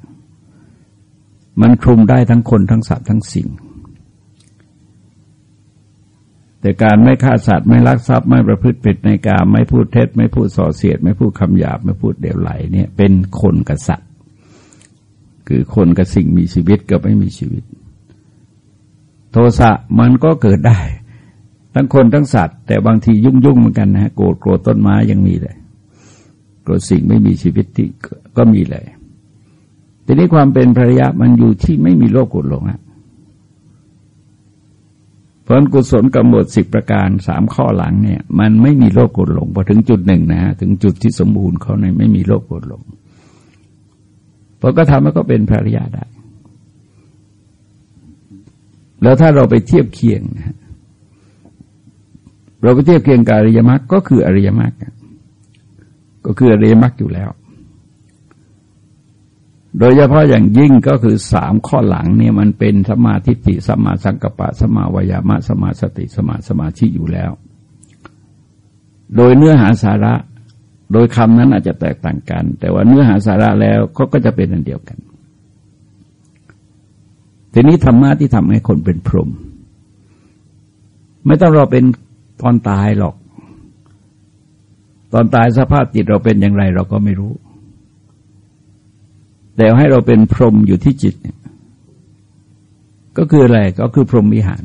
มันคลุมได้ทั้งคนทั้งสัตว์ทั้งสิ่ง แต่การไม่ฆ่าสัตว์ไม่ลักทรัพย์ไม่ประพฤติผิดในการไม่พูดเท็จ ไม่พูดส่อเสียด ไม่พูดคำหยาบไม่พูดเดี่ยวไหลเนี่ยเป็นคนกับสัตว์ คือคนกับสิ่งมีชีวิตกับไม่มีชีวิต โทสะมันก็เกิดได้ ทั้งคนทั้งสัตว์ แต่บางทียุ่งยุ่งเหมือนกันนะโกรธโกรธต้นไม้ยังมีเลยโกรธสิ่งไม่มีชีวิตที่ก็มีเลย ทีนี้ความเป็นภรรยามันอยู่ที่ไม่มีโลภโกรธหลงอะเพราะกุศลกำหนดสิบประการสามข้อหลังเนี่ย มันไม่มีโลภโกรธหลงพอถึงจุดหนึ่งนะฮะถึงจุดที่สมบูรณ์เขาในไม่มีโลภโกรธหลงพอก็ทำแล้วก็เป็นภรรยาได้ แล้วถ้าเราไปเทียบเคียงนะเราไปเทียบเคียงกับอริยมรรคก็คืออริยมรรคก็คืออริยมรรคอยู่แล้ว โดยเฉพาะอย่างยิ่งก็คือสามข้อหลังเนี่ยมันเป็นสมาธิิสมาสังกปะสมาวายามะสมาสติสมาสมาธิอยู่แล้ว โดยเนื้อหาสาระ โดยคำนั้นอาจจะแตกต่างกัน แต่ว่าเนื้อหาสาระแล้วก็ก็จะเป็นอันเดียวกัน ทีนี้ธรรมะที่ทำให้คนเป็นพรหมไม่ต้องรอเป็นตอนตายหรอก ตอนตายสภาพจิตเราเป็นอย่างไร เราก็ไม่รู้ แต่ให้เราเป็นพรหมอยู่ที่จิตเนี่ยก็คืออะไรก็คือพรหมวิหาร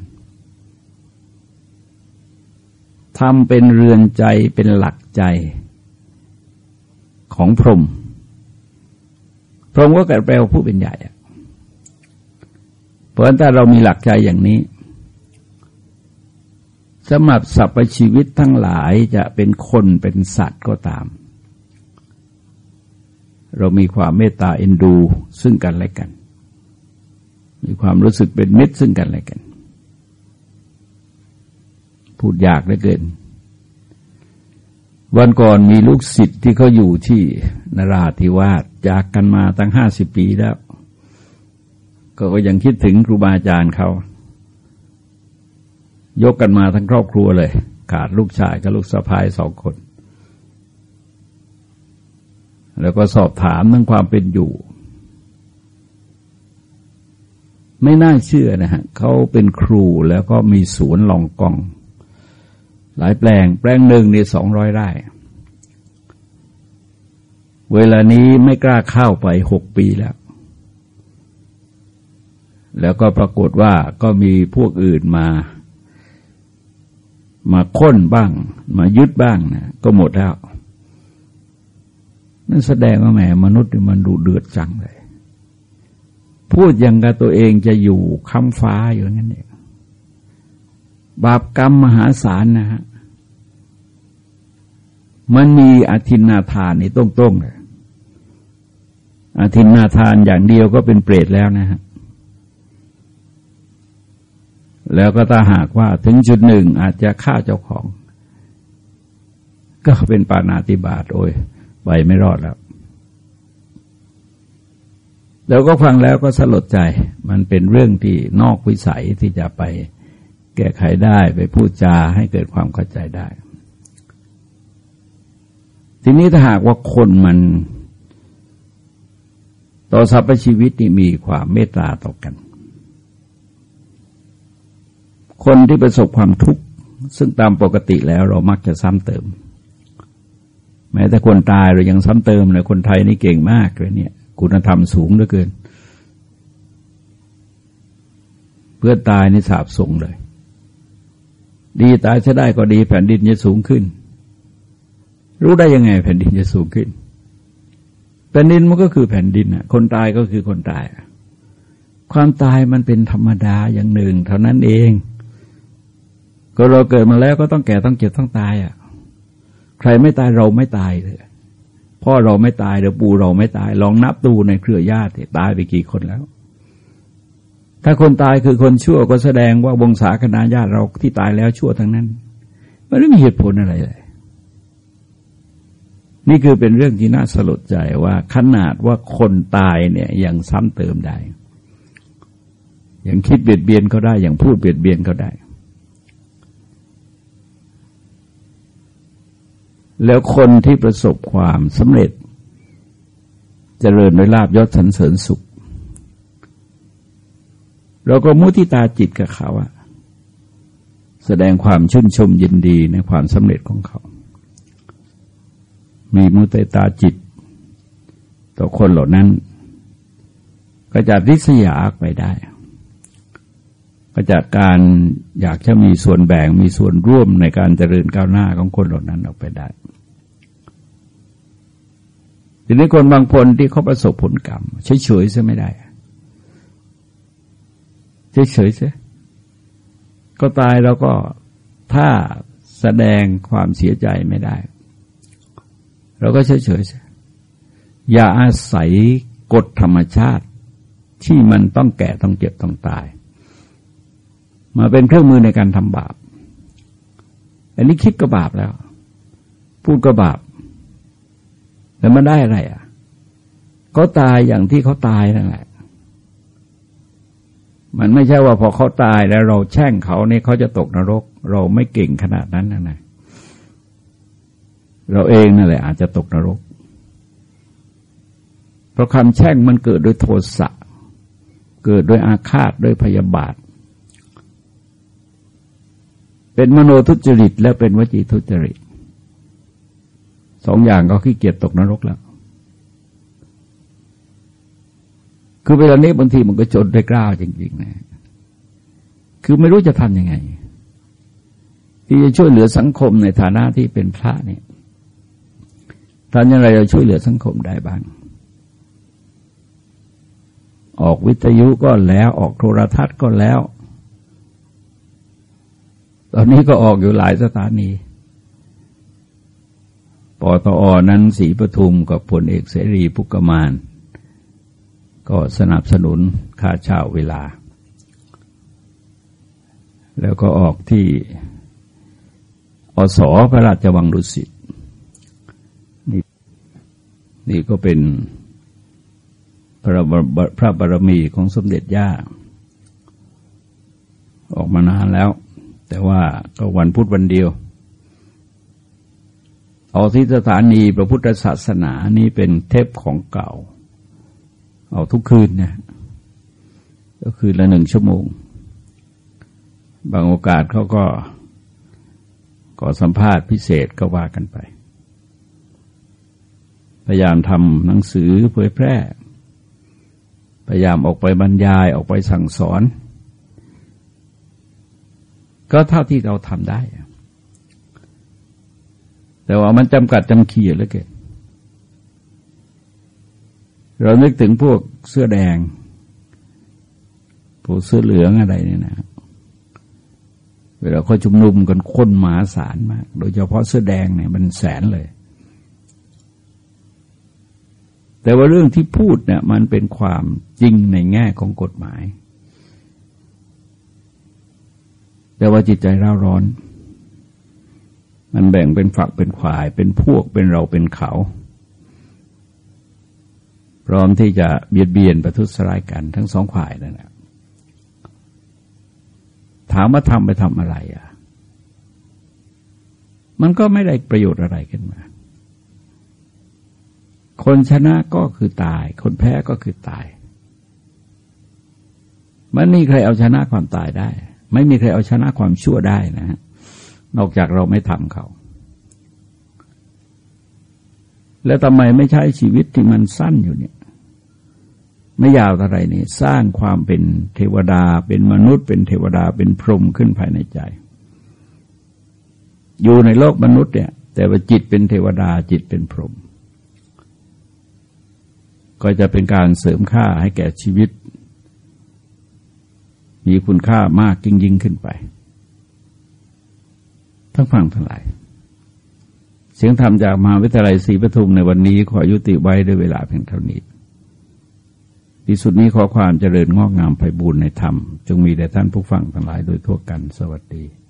ทำเป็นเรือนใจเป็นหลักใจของพรหมพรหมก็แปลว่าผู้เป็นใหญ่เพราะฉะนั้นถ้าเรามีหลักใจอย่างนี้สำหรับสรรพชีวิตทั้งหลายจะเป็นคนเป็นสัตว์ก็ตาม เรามีความเมตตาเอ็นดู ซึ่งกันและกัน มีความรู้สึกเป็นมิตรซึ่งกันและกัน พูดยากเหลือเกิน วันก่อนมีลูกศิษย์ที่เขาอยู่ที่นราธิวาสจากกันมาตั้งห้าสิบปีแล้ว ก็ยังคิดถึงครูบาอาจารย์เขา ยกกันมาทั้งครอบครัวเลย ขาดลูกชายกับลูกสะพ้ายสองคน แล้วก็สอบถามเรื่องความเป็นอยู่ ไม่น่าเชื่อนะฮะเขาเป็นครูแล้วก็มีสวนหลองกอง หลายแปลง แปลงหนึ่งในสองร้อยไร่เวลานี้ไม่กล้าเข้าไปหกปีแล้ว แล้วก็ปรากฏว่าก็มีพวกอื่นมา มาค้นบ้าง มายึดบ้างนะก็หมดแล้ว นั่นแสดงว่าแหมมนุษย์มันดูเดือดจังเลย พูดอย่างกับตัวเองจะอยู่ค้ำฟ้าอยู่งั้นเองบาปกรรมมหาศาลนะฮะมันมีอธินาทานนี่ต้งๆเลยอธินาทานอย่างเดียวก็เป็นเปรตแล้วนะฮะแล้วก็ถ้าหากว่าถึงจุดหนึ่งอาจจะฆ่าเจ้าของ ก็เป็นปานาติบาตโอ้ย ไปไม่รอดแล้ว แล้วก็ฟังแล้วก็สลดใจ มันเป็นเรื่องที่นอกวิสัยที่จะไปแก้ไขได้ไปพูดจาให้เกิดความเข้าใจได้ ทีนี้ถ้าหากว่าคนมัน ต่อสรรพชีวิตนี่มีความเมตตาต่อกัน คนที่ประสบความทุกข์ ซึ่งตามปกติแล้วเรามักจะซ้ำเติม แม้แต่คนตายเรายังซ้ำเติมเลยคนไทยนี่เก่งมากเลยเนี่ย คุณธรรมสูงเหลือเกิน เพื่อตายนี่สาบส่งเลย ดีตายจะได้ก็ดีแผ่นดินจะสูงขึ้น รู้ได้ยังไง แผ่นดินจะสูงขึ้น แผ่นดินมันก็คือแผ่นดินอะ คนตายก็คือคนตายความตายมันเป็นธรรมดาอย่างหนึ่ง เท่านั้นเอง ก็เราเกิดมาแล้วก็ต้องแก่ต้องเจ็บต้องตายอะ ใครไม่ตายเราไม่ตายเลยพ่อเราไม่ตายเดี๋ยวปู่เราไม่ตาย ลองนับดูในเครือญาติตายไปกี่คนแล้ว ถ้าคนตายคือคนชั่วก็แสดงว่าวงศาคณะญาติเราที่ตายแล้วชั่วทั้งนั้นมันไม่มีเหตุผลอะไรเลย นี่คือเป็นเรื่องที่น่าสลดใจว่าขนาดว่าคนตายเนี่ยยังซ้ำเติมได้ยังคิดเบียดเบียนเขาได้ยังพูดเบียดเบียนเขาได้ แล้วคนที่ประสบความสำเร็จจเจริญโดยลาบยศสรรเสริญสุข เราก็มุทิตาจิตกับเขาอะแสดงความชื่นชมยินดีในความสำเร็จของเขา มีมุติตาจิต ต่อคนเหล่านั้น ก็จะริษยาไปได้ ก็จากการอยากจะมีส่วนแบ่งมีส่วนร่วมในการเจริญก้าวหน้าของคนเหล่านั้นออกไปได้ ทีนี้คนบางคนที่เขาประสบผลกรรมเฉยๆซะไม่ได้เฉยๆซะก็ตายแล้วก็ถ้าแสดงความเสียใจไม่ได้ เราก็เฉยๆอย่าอาศัยกฎธรรมชาติที่มันต้องแก่ต้องเจ็บต้องตาย มาเป็นเครื่องมือในการทำบาป อันนี้คิดก็บาปแล้ว พูดก็บาป แล้วมันได้อะไรอะก็ตายอย่างที่เขาตายนั่นแหละ มันไม่ใช่ว่าพอเขาตายแล้วเราแช่งเขาเนี่ยเขาจะตกนรก เราไม่เก่งขนาดนั้นนะนะเราเองนั่นแหละ อาจจะตกนรก เพราะคำแช่งมันเกิดด้วยโทสะ เกิดด้วยอาฆาตด้วยพยาบาท เป็นมโนทุจริต และเป็นวจีทุจริตสองอย่างก็ขี้เกียจตกนรกแล้ว คือเวลานี้บางทีมันก็จนด้กล้าจริงๆนะ คือไม่รู้จะทำยังไง ที่จะช่วยเหลือสังคมในฐานะที่เป็นพระเนี่ยทำอย่างไรจะช่วยเหลือสังคมได้บ้าง ออกวิทยุก็แล้วออกโทรทัศน์ก็แล้ว ตอนนี้ก็ออกอยู่หลายสถานีปตอนั้นสีปทุมกับผลเอกเสรีพุกมาน ก็สนับสนุนค่าเช่าเวลา แล้วก็ออกที่อสอพระราชวังดุสิตนี่นี่ก็เป็นพระพระบารมีของสมเด็จย่า ออกมานานแล้ว แต่ว่าก็วันพุธวันเดียวเอาที่สถานีพระพุทธศาสนานี้เป็นเทปของเก่า เอาทุกคืนนะก็คืนละหนึ่งชั่วโมง บางโอกาสเขาก็ก็สัมภาษณ์พิเศษก็ว่ากันไป พยายามทำหนังสือเผยแพร่ พยายามออกไปบรรยายออกไปสั่งสอน ก็เท่าที่เราทำได้ แต่ว่ามันจำกัดจำเขียเหลือเกินเรานึกถึงพวกเสื้อแดงพวกเสื้อเหลืองอะไรเนี่ยนะ เวลาเขาชุมนุมกันคนหมาสารมาก โดยเฉพาะเสื้อแดงเนี่ยมันแสนเลย แต่ว่าเรื่องที่พูดเนี่ยมันเป็นความจริงในแง่ของกฎหมาย แต่ว่าจิตใจร่าร้อน มันแบ่งเป็นฝักเป็นขวาย เป็นพวกเป็นเราเป็นเขา พร้อมที่จะเบียดเบียนประทุษร้ายกันทั้งสองฝ่ายนั่นแหละถามว่าทำไปทำอะไรอะ มันก็ไม่ได้ประโยชน์อะไรขึ้นมา คนชนะก็คือตาย คนแพ้ก็คือตาย มันมีใครเอาชนะความตายได้ ไม่มีใครเอาชนะความชั่วได้นะฮะนอกจากเราไม่ทำเขา แล้วทำไมไม่ใช้ชีวิตที่มันสั้นอยู่เนี่ย ไม่ยาวอะไรนี่สร้างความเป็นเทวดาเป็นมนุษย์ เป็นเทวดาเป็นพรหมขึ้นภายในใจ อยู่ในโลกมนุษย์เนี่ย แต่ว่าจิตเป็นเทวดาจิตเป็นพรหมก็จะเป็นการเสริมค่าให้แก่ชีวิต มีคุณค่ามากยิ่งยิ่งขึ้นไป ทั้งฟังทั้งหลาย เสียงธรรมจากมหาวิทยาลัยศรีปทุมในวันนี้ขอยุติไว้ด้วยเวลาเพียงเท่านี้ที่สุดนี้ขอความเจริญงอกงามไพบูรณในธรรม จงมีแด่ท่านผู้ฟังทั้งหลายโดยทั่วกันสวัสดี